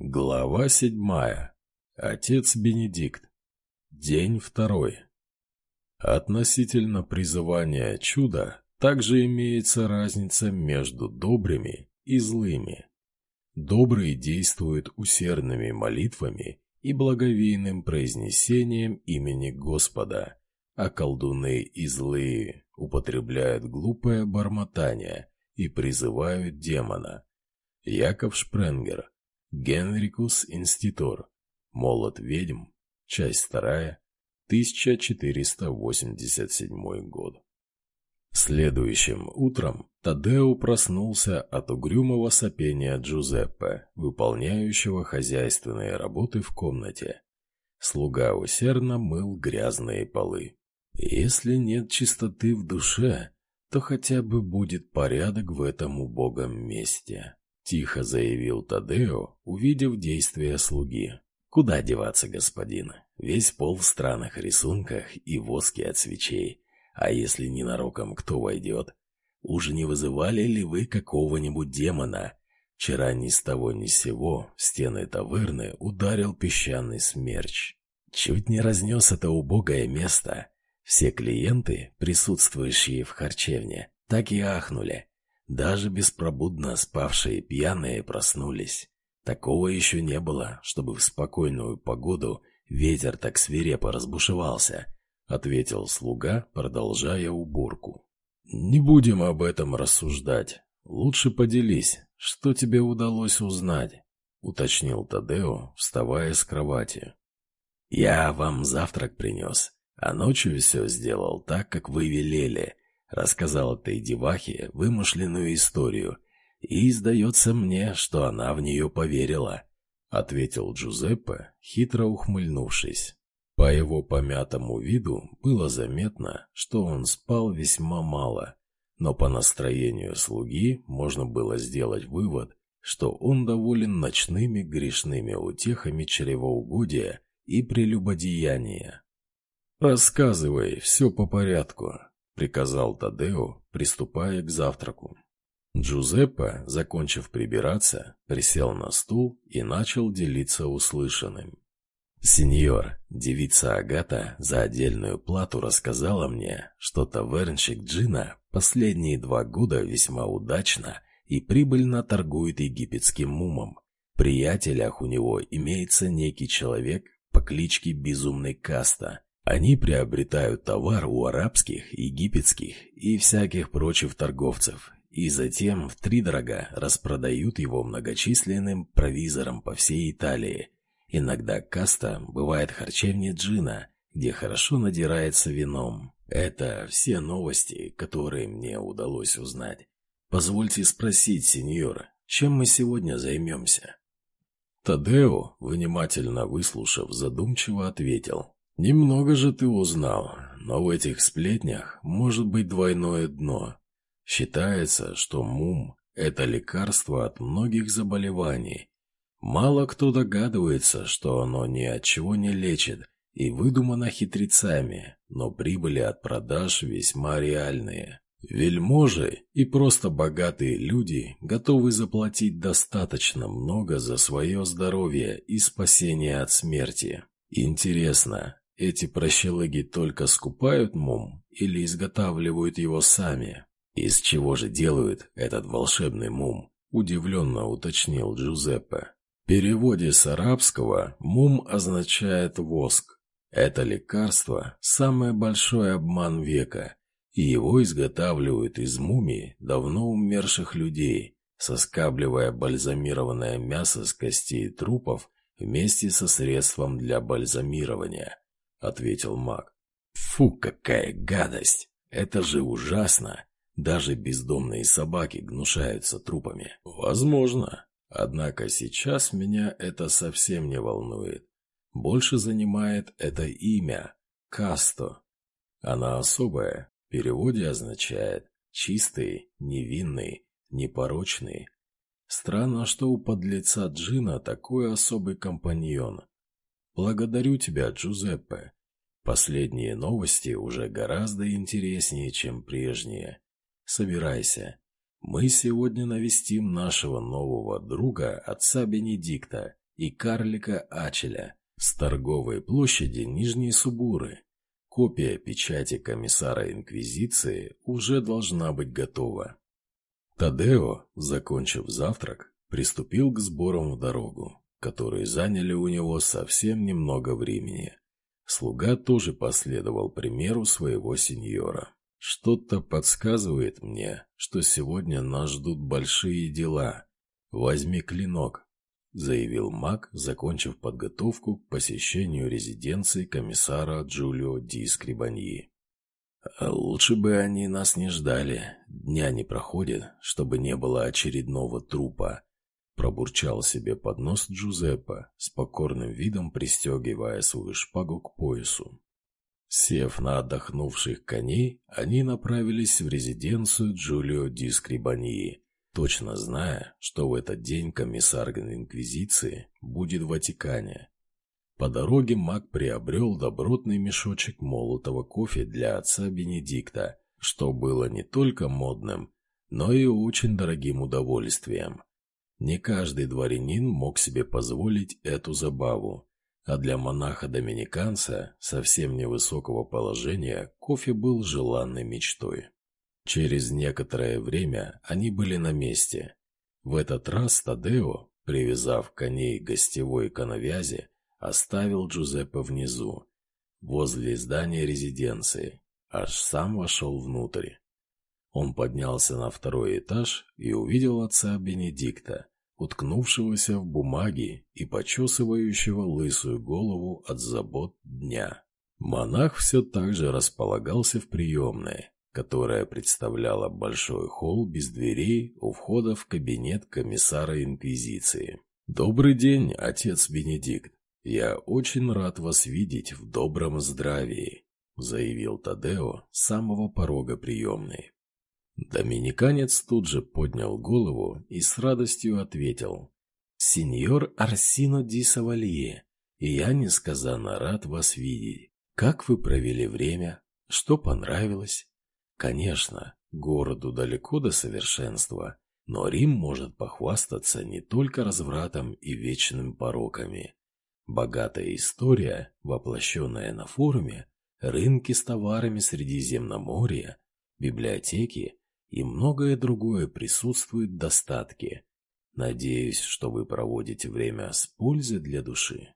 Глава седьмая. Отец Бенедикт. День второй. Относительно призывания чуда также имеется разница между добрыми и злыми. Добрые действуют усердными молитвами и благовейным произнесением имени Господа, а колдуны и злые употребляют глупое бормотание и призывают демона. Яков Шпренгер Генрикус Инститор. Молот ведьм. Часть вторая. 1487 год. Следующим утром Тадео проснулся от угрюмого сопения Джузеппе, выполняющего хозяйственные работы в комнате. Слуга усердно мыл грязные полы. Если нет чистоты в душе, то хотя бы будет порядок в этом убогом месте. Тихо заявил Тадео, увидев действия слуги. «Куда деваться, господин? Весь пол в странных рисунках и воске от свечей. А если ненароком кто войдет? Уж не вызывали ли вы какого-нибудь демона? Вчера ни с того ни с сего в стены таверны ударил песчаный смерч. Чуть не разнес это убогое место. Все клиенты, присутствующие в харчевне, так и ахнули. Даже беспробудно спавшие пьяные проснулись. Такого еще не было, чтобы в спокойную погоду ветер так свирепо разбушевался, ответил слуга, продолжая уборку. Не будем об этом рассуждать. Лучше поделись, что тебе удалось узнать, уточнил Тадео, вставая с кровати. Я вам завтрак принес, а ночью все сделал так, как вы велели. Рассказал этой девахе вымышленную историю, и сдается мне, что она в нее поверила, — ответил Джузеппе, хитро ухмыльнувшись. По его помятому виду было заметно, что он спал весьма мало, но по настроению слуги можно было сделать вывод, что он доволен ночными грешными утехами чревоугодия и прелюбодеяния. «Рассказывай, все по порядку», приказал Тадео, приступая к завтраку. Джузеппе, закончив прибираться, присел на стул и начал делиться услышанным. «Сеньор, девица Агата за отдельную плату рассказала мне, что тавернщик Джина последние два года весьма удачно и прибыльно торгует египетским мумом. В приятелях у него имеется некий человек по кличке Безумный Каста, они приобретают товар у арабских, египетских и всяких прочих торговцев, и затем втридорога распродают его многочисленным провизорам по всей Италии. Иногда каста бывает харчевне джина, где хорошо надирается вином. Это все новости, которые мне удалось узнать. Позвольте спросить, сеньор, чем мы сегодня займемся? Тадео, внимательно выслушав, задумчиво ответил. Немного же ты узнал, но в этих сплетнях может быть двойное дно. Считается, что мум – это лекарство от многих заболеваний. Мало кто догадывается, что оно ни от чего не лечит и выдумано хитрецами, но прибыли от продаж весьма реальные. Вельможи и просто богатые люди готовы заплатить достаточно много за свое здоровье и спасение от смерти. Интересно, эти прощелыги только скупают мум или изготавливают его сами? Из чего же делают этот волшебный мум? Удивленно уточнил Джузеппе. В переводе с арабского мум означает воск. Это лекарство – самый большой обман века, и его изготавливают из мумий давно умерших людей, соскабливая бальзамированное мясо с костей трупов вместе со средством для бальзамирования. — ответил маг. «Фу, какая гадость! Это же ужасно! Даже бездомные собаки гнушаются трупами. Возможно. Однако сейчас меня это совсем не волнует. Больше занимает это имя — Касто. Она особая, в переводе означает «чистый», «невинный», «непорочный». Странно, что у подлеца Джина такой особый компаньон. Благодарю тебя, Джузеппе. Последние новости уже гораздо интереснее, чем прежние. Собирайся. Мы сегодня навестим нашего нового друга, отца Бенедикта, и карлика Ачеля с торговой площади Нижней Субуры. Копия печати комиссара Инквизиции уже должна быть готова. Тадео, закончив завтрак, приступил к сборам в дорогу, которые заняли у него совсем немного времени. Слуга тоже последовал примеру своего сеньора. «Что-то подсказывает мне, что сегодня нас ждут большие дела. Возьми клинок», — заявил маг, закончив подготовку к посещению резиденции комиссара Джулио Ди Скрибаньи. А «Лучше бы они нас не ждали. Дня не проходит, чтобы не было очередного трупа», — пробурчал себе под нос Джузеппе, с покорным видом пристегивая свою шпагу к поясу. Сев на отдохнувших коней, они направились в резиденцию Джулио Ди Скрибаньи, точно зная, что в этот день комиссар Инквизиции будет в Ватикане. По дороге маг приобрел добротный мешочек молотого кофе для отца Бенедикта, что было не только модным, но и очень дорогим удовольствием. Не каждый дворянин мог себе позволить эту забаву, а для монаха-доминиканца совсем невысокого положения кофе был желанной мечтой. Через некоторое время они были на месте. В этот раз Тадео, привязав коней к гостевой коновязи, оставил Джузеппе внизу, возле здания резиденции, аж сам вошел внутрь. Он поднялся на второй этаж и увидел отца Бенедикта, уткнувшегося в бумаги и почесывающего лысую голову от забот дня. Монах все так же располагался в приемной, которая представляла большой холл без дверей у входа в кабинет комиссара Инквизиции. «Добрый день, отец Бенедикт. Я очень рад вас видеть в добром здравии», заявил Тадео с самого порога приемной. Доминиканец тут же поднял голову и с радостью ответил. «Сеньор Арсино ди Савалье, я несказанно рад вас видеть. Как вы провели время? Что понравилось? Конечно, городу далеко до совершенства, но Рим может похвастаться не только развратом и вечными пороками. Богатая история, воплощенная на форуме, рынки с товарами Средиземноморья, библиотеки и многое другое присутствует в достатке. Надеюсь, что вы проводите время с пользой для души.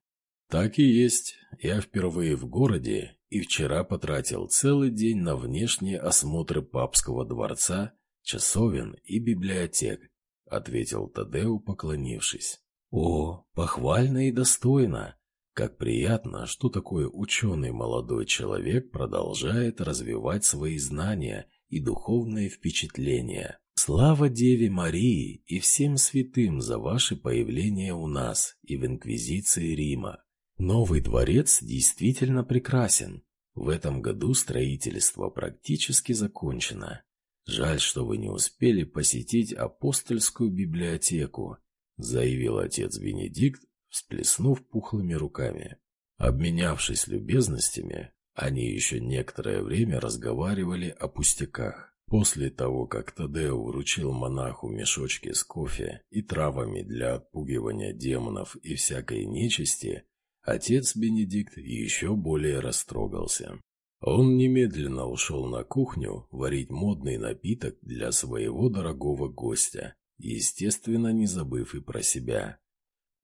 Так и есть. Я впервые в городе и вчера потратил целый день на внешние осмотры папского дворца, часовен и библиотек, ответил Тадеу, поклонившись. О, похвально и достойно. Как приятно, что такой ученый молодой человек продолжает развивать свои знания и духовные впечатления. Слава Деве Марии и всем святым за ваше появление у нас и в Инквизиции Рима. Новый дворец действительно прекрасен. В этом году строительство практически закончено. Жаль, что вы не успели посетить апостольскую библиотеку, заявил отец Бенедикт, всплеснув пухлыми руками. Обменявшись любезностями, они еще некоторое время разговаривали о пустяках. После того, как Тадео вручил монаху мешочки с кофе и травами для отпугивания демонов и всякой нечисти, отец Бенедикт еще более растрогался. Он немедленно ушел на кухню варить модный напиток для своего дорогого гостя, естественно, не забыв и про себя.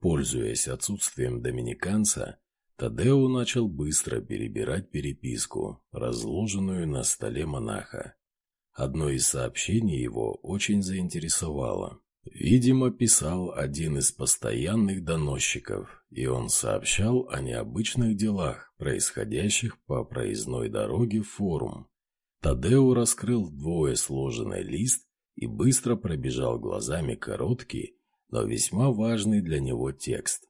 Пользуясь отсутствием доминиканца, Тадео начал быстро перебирать переписку, разложенную на столе монаха. Одно из сообщений его очень заинтересовало. Видимо, писал один из постоянных доносчиков, и он сообщал о необычных делах, происходящих по проездной дороге в форум. Тадео раскрыл вдвое сложенный лист и быстро пробежал глазами короткий, но весьма важный для него текст.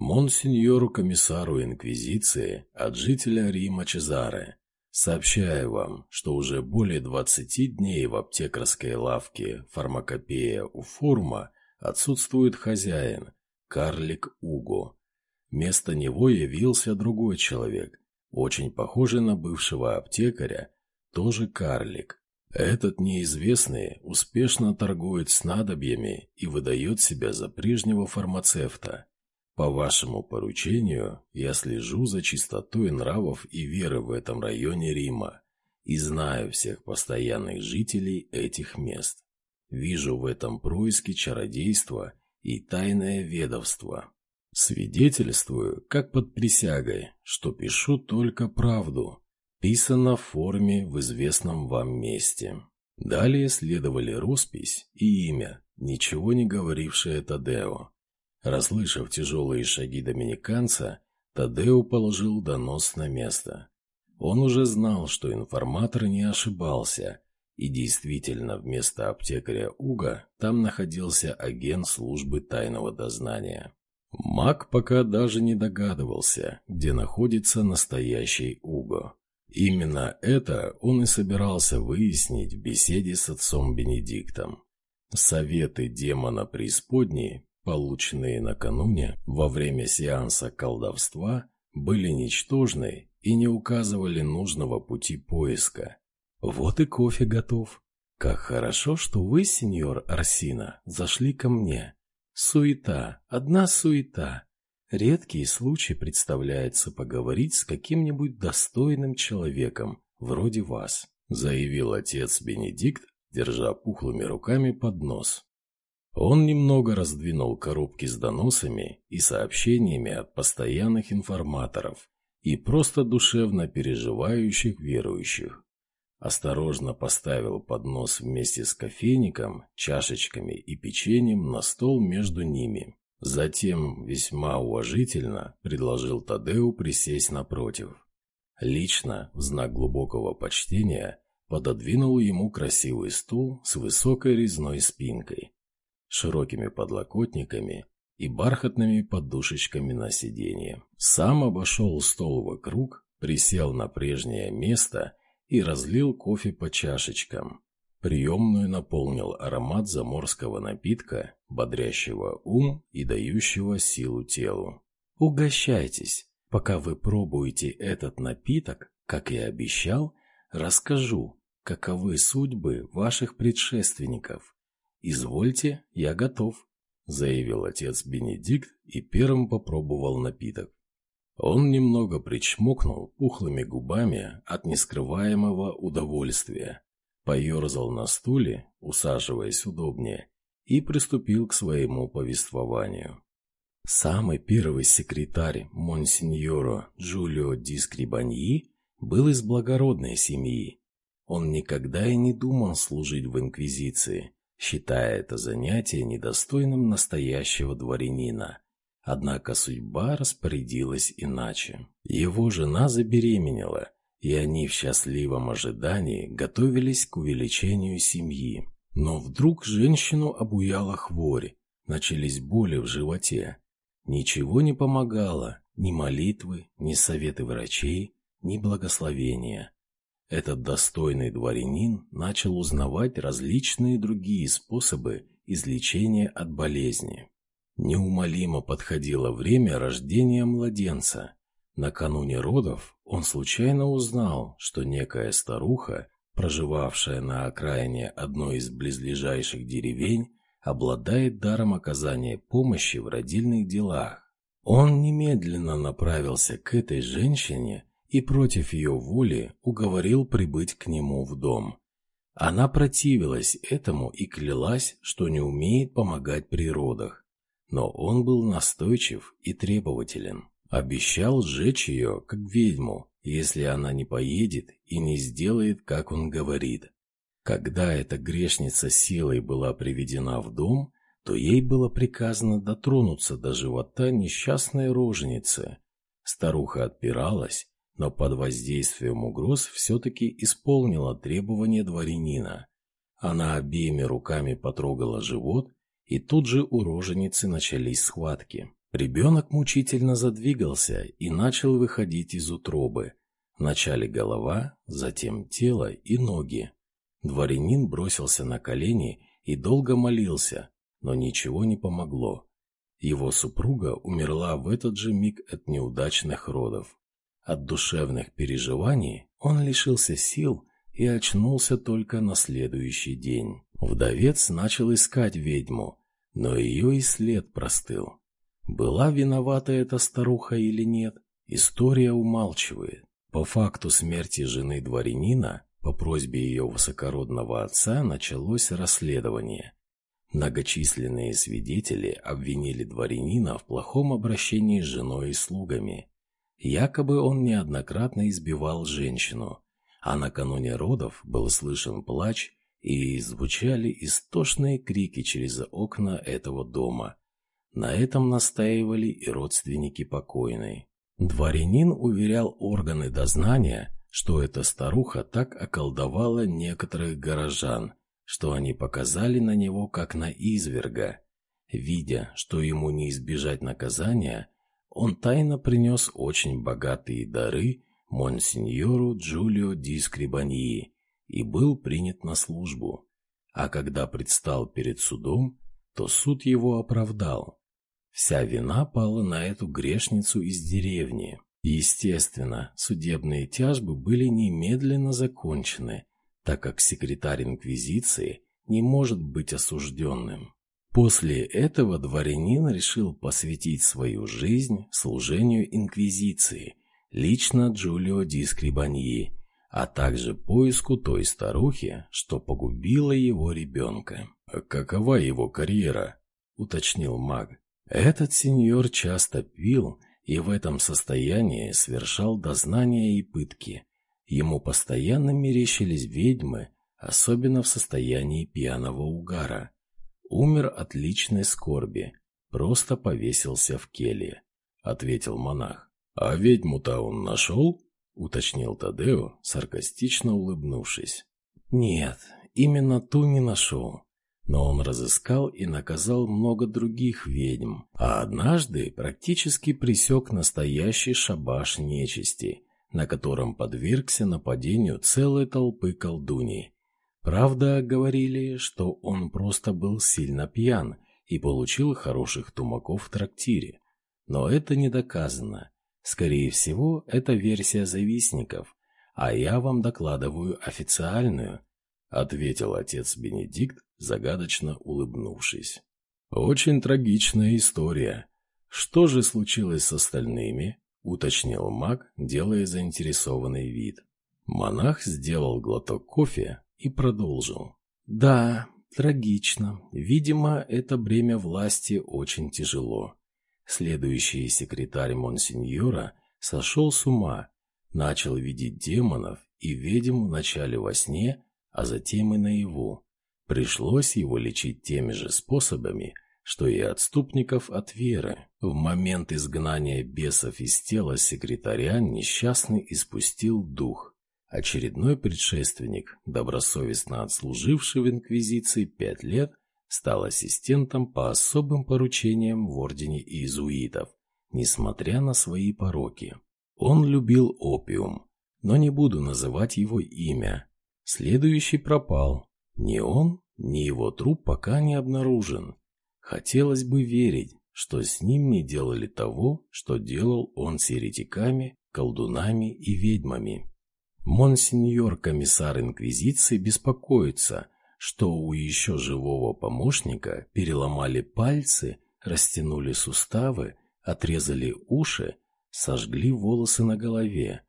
Монсеньору комиссару Инквизиции от жителя Рима Чезаре. Сообщаю вам, что уже более 20 дней в аптекарской лавке фармакопея у Фурма отсутствует хозяин, карлик Уго. Вместо него явился другой человек, очень похожий на бывшего аптекаря, тоже карлик. Этот неизвестный успешно торгует снадобьями и выдает себя за прежнего фармацевта. По вашему поручению я слежу за чистотой нравов и веры в этом районе Рима и знаю всех постоянных жителей этих мест. Вижу в этом происке чародейства и тайное ведовство. Свидетельствую, как под присягой, что пишу только правду. Писано в форме в известном вам месте. Далее следовали роспись и имя, ничего не говорившее Тадео. Расслышав тяжелые шаги доминиканца, Тадео положил донос на место. Он уже знал, что информатор не ошибался, и действительно вместо аптекаря Уга там находился агент службы тайного дознания. Маг пока даже не догадывался, где находится настоящий Уго. Именно это он и собирался выяснить в беседе с отцом Бенедиктом. Советы демона преисподней, полученные накануне во время сеанса колдовства, были ничтожны и не указывали нужного пути поиска. «Вот и кофе готов. Как хорошо, что вы, сеньор Арсина, зашли ко мне. Суета, одна суета. Редкий случай представляется поговорить с каким-нибудь достойным человеком, вроде вас», заявил отец Бенедикт, держа пухлыми руками поднос. Он немного раздвинул коробки с доносами и сообщениями от постоянных информаторов и просто душевно переживающих верующих. Осторожно поставил поднос вместе с кофейником, чашечками и печеньем на стол между ними. Затем весьма уважительно предложил Тадеу присесть напротив. Лично, в знак глубокого почтения, пододвинул ему красивый стул с высокой резной спинкой, широкими подлокотниками и бархатными подушечками на сиденье. Сам обошел стол вокруг, присел на прежнее место и разлил кофе по чашечкам. Приемную наполнил аромат заморского напитка, бодрящего ум и дающего силу телу. «Угощайтесь. Пока вы пробуете этот напиток, как и обещал, расскажу, каковы судьбы ваших предшественников. Извольте, я готов», — заявил отец Бенедикт и первым попробовал напиток. Он немного причмокнул пухлыми губами от нескрываемого удовольствия, поерзал на стуле, усаживаясь удобнее, и приступил к своему повествованию. Самый первый секретарь Монсеньоро Джулио Ди Скрибаньи был из благородной семьи. Он никогда и не думал служить в Инквизиции, считая это занятие недостойным настоящего дворянина – Однако судьба распорядилась иначе. Его жена забеременела, и они в счастливом ожидании готовились к увеличению семьи. Но вдруг женщину обуяла хворь, начались боли в животе. Ничего не помогало, ни молитвы, ни советы врачей, ни благословения. Этот достойный дворянин начал узнавать различные другие способы излечения от болезни. Неумолимо подходило время рождения младенца. Накануне родов он случайно узнал, что некая старуха, проживавшая на окраине одной из близлежащих деревень, обладает даром оказания помощи в родильных делах. Он немедленно направился к этой женщине и против ее воли уговорил прибыть к нему в дом. Она противилась этому и клялась, что не умеет помогать при родах. Но он был настойчив и требователен. Обещал сжечь ее, как ведьму, если она не поедет и не сделает, как он говорит. Когда эта грешница силой была приведена в дом, то ей было приказано дотронуться до живота несчастной роженицы. Старуха отпиралась, но под воздействием угроз все-таки исполнила требования дворянина. Она обеими руками потрогала живот и тут же у роженицы начались схватки. Ребенок мучительно задвигался и начал выходить из утробы. Вначале голова, затем тело и ноги. Дворянин бросился на колени и долго молился, но ничего не помогло. Его супруга умерла в этот же миг от неудачных родов. От душевных переживаний он лишился сил и очнулся только на следующий день. Вдовец начал искать ведьму, но ее и след простыл. Была виновата эта старуха или нет, история умалчивает. По факту смерти жены дворянина, по просьбе ее высокородного отца, началось расследование. Многочисленные свидетели обвинили дворянина в плохом обращении с женой и слугами. Якобы он неоднократно избивал женщину, а накануне родов был слышен плач и звучали истошные крики через окна этого дома. На этом настаивали и родственники покойной. Дворянин уверял органы дознания, что эта старуха так околдовала некоторых горожан, что они показали на него как на изверга. Видя, что ему не избежать наказания, он тайно принес очень богатые дары монсеньору Джулио ди Скрибаньи и был принят на службу. А когда предстал перед судом, то суд его оправдал. Вся вина пала на эту грешницу из деревни. Естественно, судебные тяжбы были немедленно закончены, так как секретарь инквизиции не может быть осужденным. После этого дворянин решил посвятить свою жизнь служению инквизиции, лично Джулио ди Скрибаньи, а также поиску той старухи, что погубила его ребенка. «А «Какова его карьера?» – уточнил маг. Этот сеньор часто пил и в этом состоянии совершал дознания и пытки. Ему постоянно мерещились ведьмы, особенно в состоянии пьяного угара. Умер от личной скорби, просто повесился в келье, ответил монах. А ведьму-то он нашел? уточнил Тадео, саркастично улыбнувшись. Нет, именно ту не нашел. Но он разыскал и наказал много других ведьм, а однажды практически пресек настоящий шабаш нечисти, на котором подвергся нападению целой толпы колдуней. Правда, говорили, что он просто был сильно пьян и получил хороших тумаков в трактире. Но это не доказано. Скорее всего, это версия завистников, а я вам докладываю официальную, ответил отец Бенедикт, загадочно улыбнувшись. Очень трагичная история. Что же случилось с остальными? уточнил маг, делая заинтересованный вид. Монах сделал глоток кофе и продолжил. Да, трагично. Видимо, это бремя власти очень тяжело. Следующий секретарь монсеньора сошел с ума, начал видеть демонов и ведьм вначале во сне, а затем и наяву. Пришлось его лечить теми же способами, что и отступников от веры. В момент изгнания бесов из тела секретаря несчастный испустил дух. Очередной предшественник, добросовестно отслуживший в Инквизиции пять лет, стал ассистентом по особым поручениям в ордене иезуитов, несмотря на свои пороки. Он любил опиум, но не буду называть его имя. Следующий пропал. Ни он, ни его труп пока не обнаружен. Хотелось бы верить, что с ним не делали того, что делал он с еретиками, колдунами и ведьмами. Монсеньор комиссар Инквизиции беспокоится – что у еще живого помощника переломали пальцы, растянули суставы, отрезали уши, сожгли волосы на голове.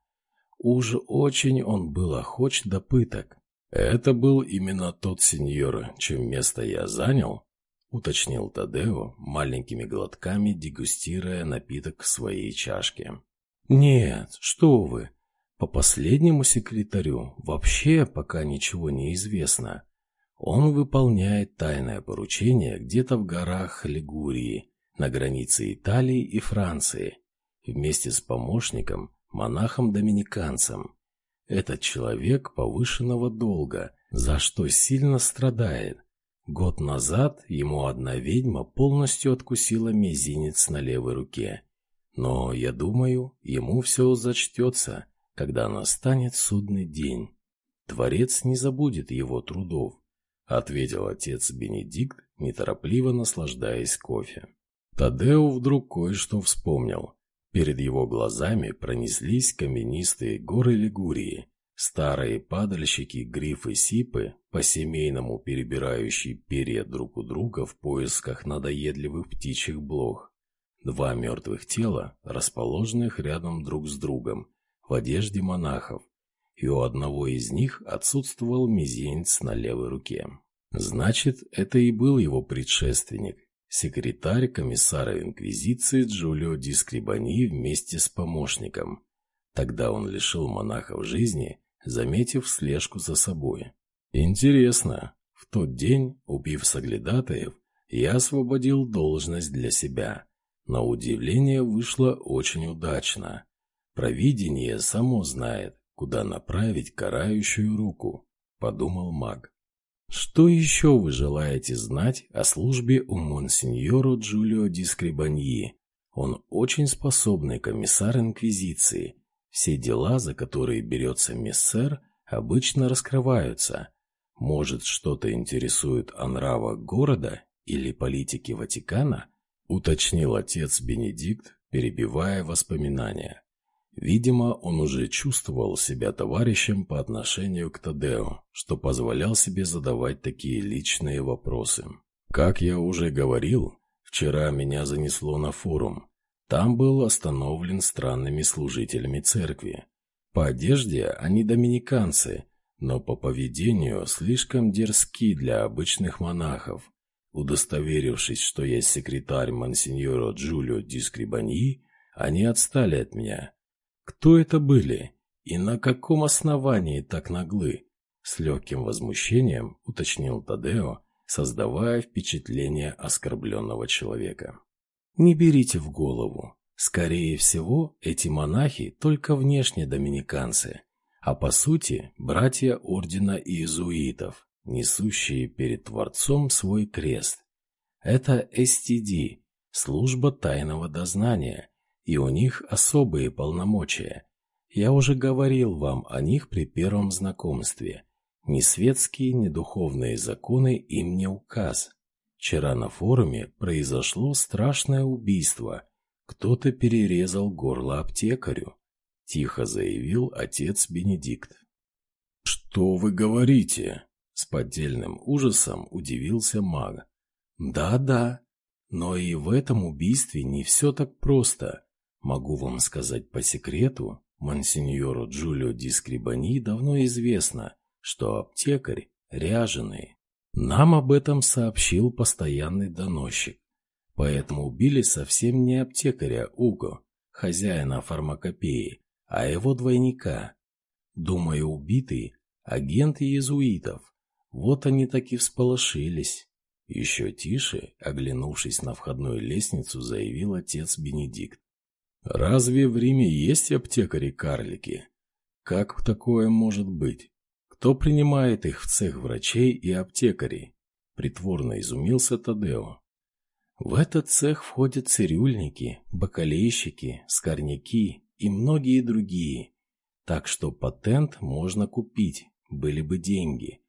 Уж очень он был охоч до пыток. «Это был именно тот сеньор, чем место я занял?» — уточнил Тадео, маленькими глотками дегустируя напиток в своей чашке. «Нет, что вы! По последнему секретарю вообще пока ничего не известно. Он выполняет тайное поручение где-то в горах Лигурии, на границе Италии и Франции, вместе с помощником, монахом-доминиканцем. Этот человек повышенного долга, за что сильно страдает. Год назад ему одна ведьма полностью откусила мизинец на левой руке. Но, я думаю, ему все зачтется, когда настанет судный день. Творец не забудет его трудов ответил отец Бенедикт, неторопливо наслаждаясь кофе. Тадео вдруг кое-что вспомнил. Перед его глазами пронеслись каменистые горы Лигурии, старые падальщики, грифы сипы, по-семейному перебирающие перья друг у друга в поисках надоедливых птичьих блох. Два мертвых тела, расположенных рядом друг с другом, в одежде монахов, и у одного из них отсутствовал мизинец на левой руке. Значит, это и был его предшественник, секретарь комиссара Инквизиции Джулио Ди Скрибани вместе с помощником. Тогда он лишил монахов жизни, заметив слежку за собой. Интересно, в тот день, убив соглядатаев, я освободил должность для себя. На удивление вышло очень удачно. Провидение само знает, куда направить карающую руку, подумал маг. Что еще вы желаете знать о службе у монсеньора Джулио Ди Скрибаньи? Он очень способный комиссар Инквизиции. Все дела, за которые берется мессер, обычно раскрываются. Может, что-то интересует о нравах города или политике Ватикана? Уточнил отец Бенедикт, перебивая воспоминания. Видимо, он уже чувствовал себя товарищем по отношению к Тадео, что позволял себе задавать такие личные вопросы. Как я уже говорил, вчера меня занесло на форум. Там был остановлен странными служителями церкви. По одежде они доминиканцы, но по поведению слишком дерзки для обычных монахов. Удостоверившись, что я секретарь монсеньора Джулио Дискрибаньи, они отстали от меня кто это были и на каком основании так наглы? С легким возмущением уточнил Тадео, создавая впечатление оскорбленного человека. Не берите в голову. Скорее всего, эти монахи только внешне доминиканцы, а по сути братья ордена иезуитов, несущие перед Творцом свой крест. Это СТД, служба тайного дознания, и у них особые полномочия. Я уже говорил вам о них при первом знакомстве. Ни светские, ни духовные законы им не указ. Вчера на форуме произошло страшное убийство. Кто-то перерезал горло аптекарю, тихо заявил отец Бенедикт. Что вы говорите? С поддельным ужасом удивился маг. Да-да, но и в этом убийстве не все так просто. Могу вам сказать по секрету, монсеньору Джулио Ди Скрибани давно известно, что аптекарь ряженый. Нам об этом сообщил постоянный доносчик. Поэтому убили совсем не аптекаря Уго, хозяина фармакопеи, а его двойника. Думаю, убитый – агент иезуитов. Вот они таки всполошились. Еще тише, оглянувшись на входную лестницу, заявил отец Бенедикт. Разве в Риме есть аптекари-карлики? Как такое может быть? Кто принимает их в цех врачей и аптекарей? Притворно изумился Тадео. В этот цех входят цирюльники, бакалейщики, скорняки и многие другие. Так что патент можно купить, были бы деньги.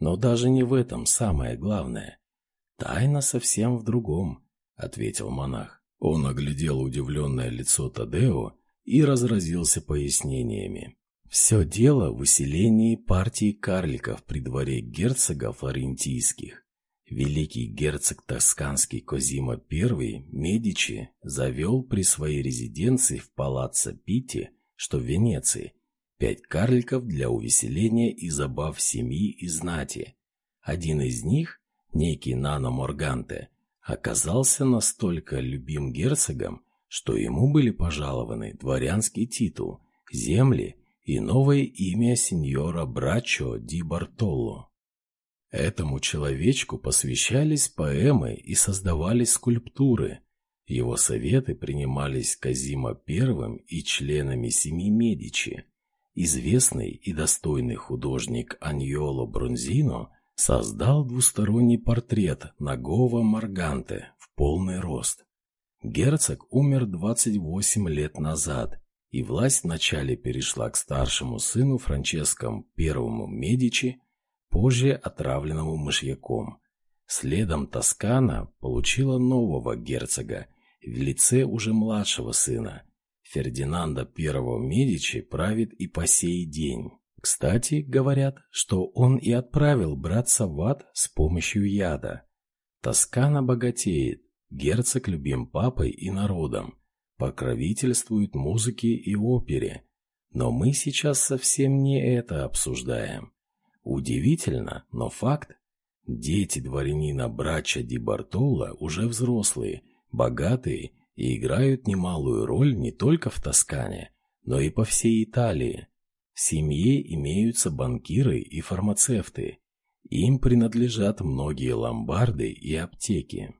Но даже не в этом самое главное. Тайна совсем в другом, ответил монах. Он оглядел удивленное лицо Тадео и разразился пояснениями. Все дело в усилении партии карликов при дворе герцога флорентийских. Великий герцог тосканский Козимо I Медичи завел при своей резиденции в палаццо Питти, что в Венеции, пять карликов для увеселения и забав семьи и знати. Один из них, некий Нано Морганте, оказался настолько любим герцогом, что ему были пожалованы дворянский титул, земли и новое имя сеньора Брачо ди Бартолло. Этому человечку посвящались поэмы и создавались скульптуры. Его советы принимались Казимо I и членами семьи Медичи. Известный и достойный художник Аньоло Бронзино создал двусторонний портрет Нагова Марганте в полный рост. Герцог умер 28 лет назад, и власть вначале перешла к старшему сыну Франческо Первому Медичи, позже отравленному мышьяком. Следом Тоскана получила нового герцога в лице уже младшего сына. Фердинанда I Медичи правит и по сей день. Кстати, говорят, что он и отправил братца в ад с помощью яда. Тоскана богатеет, герцог любим папой и народом, покровительствует музыке и опере. Но мы сейчас совсем не это обсуждаем. Удивительно, но факт. Дети дворянина Брача Ди Бартоло уже взрослые, богатые и играют немалую роль не только в Тоскане, но и по всей Италии. В семье имеются банкиры и фармацевты. Им принадлежат многие ломбарды и аптеки.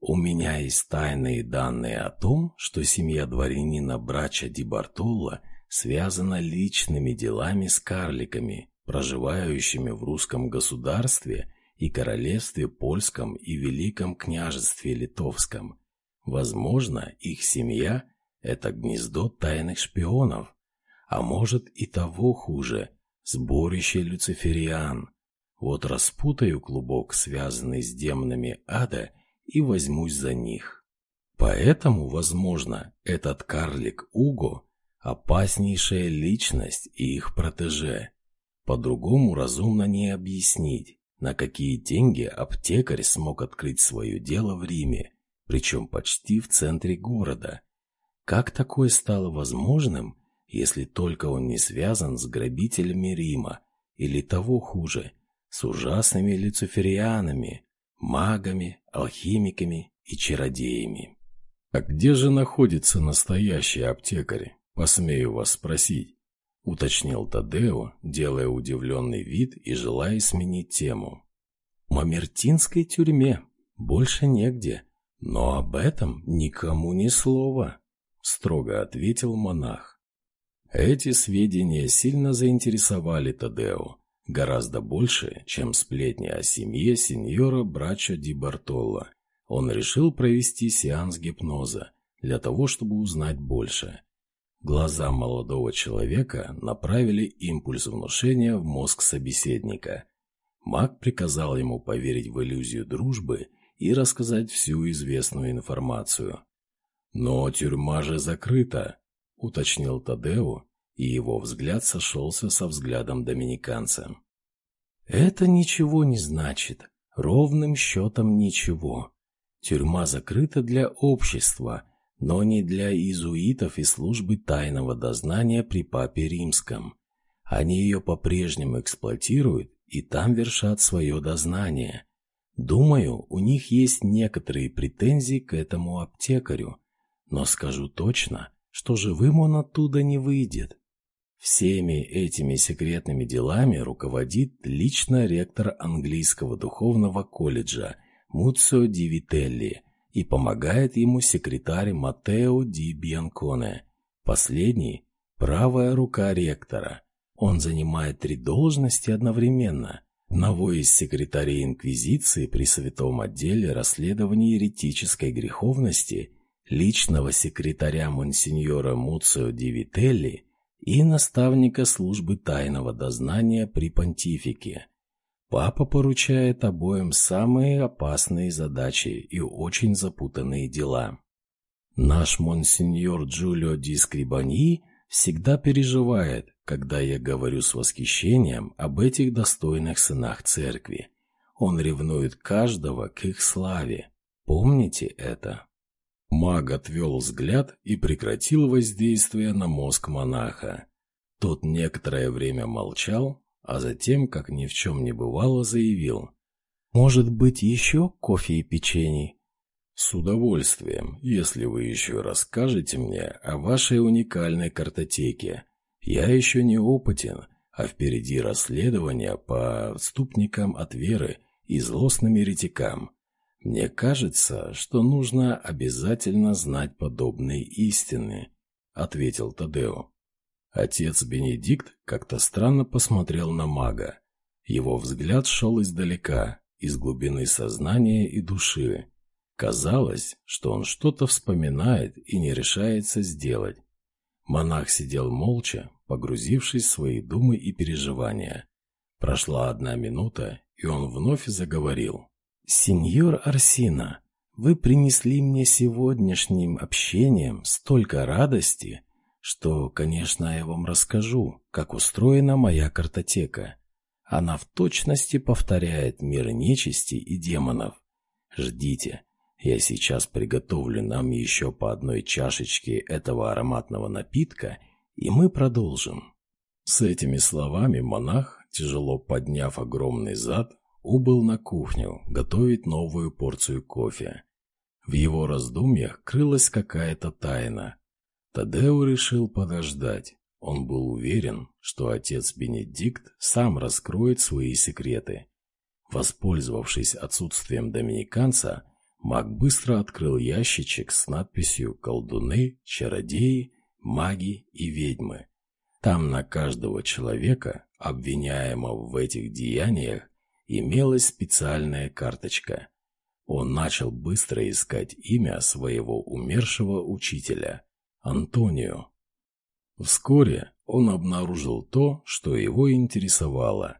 У меня есть тайные данные о том, что семья дворянина Брача Ди Бартоло связана личными делами с карликами, проживающими в русском государстве и королевстве польском и великом княжестве литовском. Возможно, их семья – это гнездо тайных шпионов, а может и того хуже – сборище люцифериан. Вот распутаю клубок, связанный с демонами ада, и возьмусь за них. Поэтому, возможно, этот карлик Уго – опаснейшая личность и их протеже – по-другому разумно не объяснить, на какие деньги аптекарь смог открыть свое дело в Риме, причем почти в центре города. Как такое стало возможным, если только он не связан с грабителями Рима, или того хуже, с ужасными люциферианами, магами, алхимиками и чародеями? А где же находится настоящий аптекарь, посмею вас спросить? уточнил Тадео, делая удивленный вид и желая сменить тему. «В Мамертинской тюрьме. Больше негде. Но об этом никому ни слова», — строго ответил монах. Эти сведения сильно заинтересовали Тадео, гораздо больше, чем сплетни о семье сеньора Брачо ди Бартолло. Он решил провести сеанс гипноза для того, чтобы узнать больше. Глаза молодого человека направили импульс внушения в мозг собеседника. Маг приказал ему поверить в иллюзию дружбы и рассказать всю известную информацию. «Но тюрьма же закрыта», — уточнил Тадео, и его взгляд сошелся со взглядом доминиканца. «Это ничего не значит. Ровным счетом ничего. Тюрьма закрыта для общества, но не для иезуитов и службы тайного дознания при Папе Римском. Они ее по-прежнему эксплуатируют и там вершат свое дознание. Думаю, у них есть некоторые претензии к этому аптекарю, но скажу точно, что живым он оттуда не выйдет. Всеми этими секретными делами руководит лично ректор английского духовного колледжа Муцио Ди Вителли – и помогает ему секретарь Матео Ди Бьянконе. Последний – правая рука ректора. Он занимает три должности одновременно. Одного из секретарей Инквизиции при Святом отделе расследования еретической греховности, личного секретаря монсеньора Муцио Ди Вителли и наставника службы тайного дознания при понтифике – Папа поручает обоим самые опасные задачи и очень запутанные дела. Наш монсеньор Джулио Ди Скрибани всегда переживает, когда я говорю с восхищением об этих достойных сынах церкви. Он ревнует каждого к их славе. Помните это? Маг отвел взгляд и прекратил воздействие на мозг монаха. Тот некоторое время молчал, а затем, как ни в чем не бывало, заявил. «Может быть, еще кофе и печенье?» «С удовольствием, если вы еще расскажете мне о вашей уникальной картотеке. Я еще не опытен, а впереди расследование по отступникам от веры и злостным еретикам. Мне кажется, что нужно обязательно знать подобные истины», — ответил Тадео. Отец Бенедикт как-то странно посмотрел на мага. Его взгляд шел издалека, из глубины сознания и души. Казалось, что он что-то вспоминает и не решается сделать. Монах сидел молча, погрузившись в свои думы и переживания. Прошла одна минута, и он вновь заговорил. «Сеньор Арсина, вы принесли мне сегодняшним общением столько радости, что, конечно, я вам расскажу, как устроена моя картотека. Она в точности повторяет мир нечисти и демонов. Ждите, Я сейчас приготовлю нам еще по одной чашечке этого ароматного напитка, и мы продолжим». С этими словами монах, тяжело подняв огромный зад, убыл на кухню готовить новую порцию кофе. В его раздумьях крылась какая-то тайна. Тадео решил подождать. Он был уверен, что отец Бенедикт сам раскроет свои секреты. Воспользовавшись отсутствием доминиканца, маг быстро открыл ящичек с надписью «Колдуны», «Чародеи», «Маги» и «Ведьмы». Там на каждого человека, обвиняемого в этих деяниях, имелась специальная карточка. Он начал быстро искать имя своего умершего учителя – Антонио. Вскоре он обнаружил то, что его интересовало.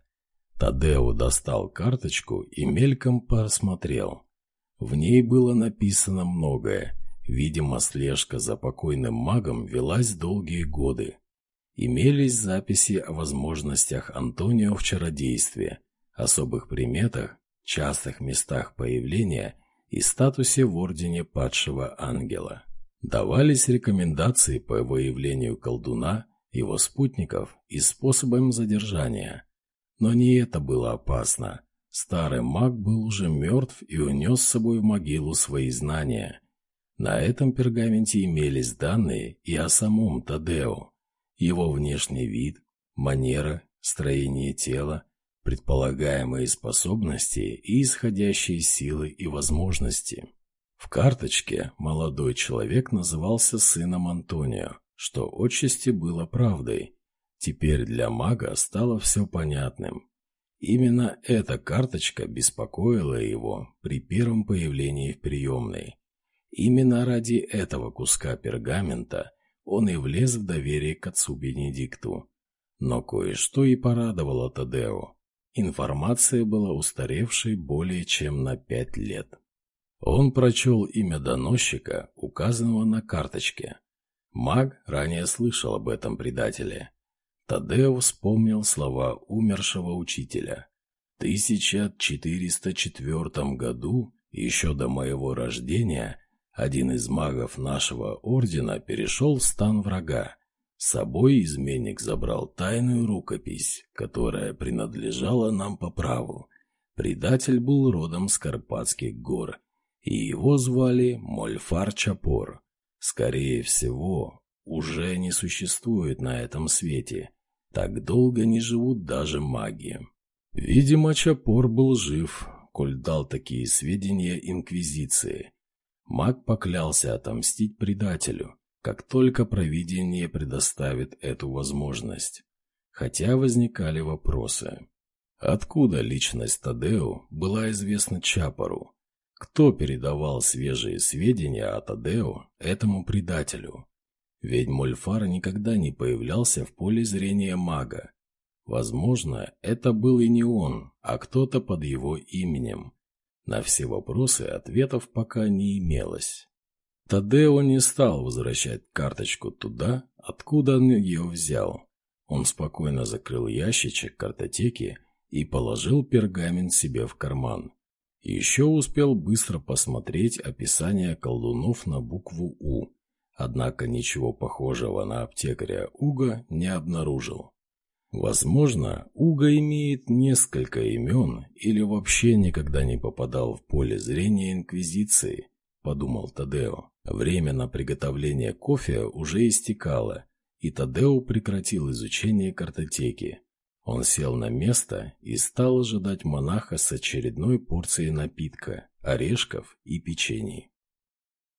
Тадео достал карточку и мельком посмотрел. В ней было написано многое. Видимо, слежка за покойным магом велась долгие годы. Имелись записи о возможностях Антонио в чародействе, особых приметах, частых местах появления и статусе в Ордене Падшего Ангела. Давались рекомендации по выявлению колдуна, его спутников и способам задержания. Но не это было опасно. Старый маг был уже мертв и унес с собой в могилу свои знания. На этом пергаменте имелись данные и о самом Тадео, его внешний вид, манера, строение тела, предполагаемые способности и исходящие силы и возможности. В карточке молодой человек назывался сыном Антонио, что отчасти было правдой. Теперь для мага стало все понятным. Именно эта карточка беспокоила его при первом появлении в приемной. Именно ради этого куска пергамента он и влез в доверие к отцу Бенедикту. Но кое-что и порадовало Тадео. Информация была устаревшей более чем на пять лет. Он прочел имя доносчика, указанного на карточке. Маг ранее слышал об этом предателе. Тадео вспомнил слова умершего учителя. В 1404 году, еще до моего рождения, один из магов нашего ордена перешел в стан врага. С собой изменник забрал тайную рукопись, которая принадлежала нам по праву. Предатель был родом с Карпатских гор, и его звали Мольфар Чапор. Скорее всего, уже не существует на этом свете. Так долго не живут даже маги. Видимо, Чапор был жив, коль дал такие сведения Инквизиции. Маг поклялся отомстить предателю, как только провидение предоставит эту возможность. Хотя возникали вопросы. Откуда личность Тадео была известна Чапору? Кто передавал свежие сведения о Тадео этому предателю? Ведь Мольфар никогда не появлялся в поле зрения мага. Возможно, это был и не он, а кто-то под его именем. На все вопросы ответов пока не имелось. Тадео не стал возвращать карточку туда, откуда он ее взял. Он спокойно закрыл ящичек картотеки и положил пергамент себе в карман. Еще успел быстро посмотреть описание колдунов на букву «У», однако ничего похожего на аптекаря Уга не обнаружил. Возможно, Уга имеет несколько имен или вообще никогда не попадал в поле зрения Инквизиции, подумал Тадео. Время на приготовление кофе уже истекало, и Тадео прекратил изучение картотеки. Он сел на место и стал ожидать монаха с очередной порцией напитка, орешков и печений.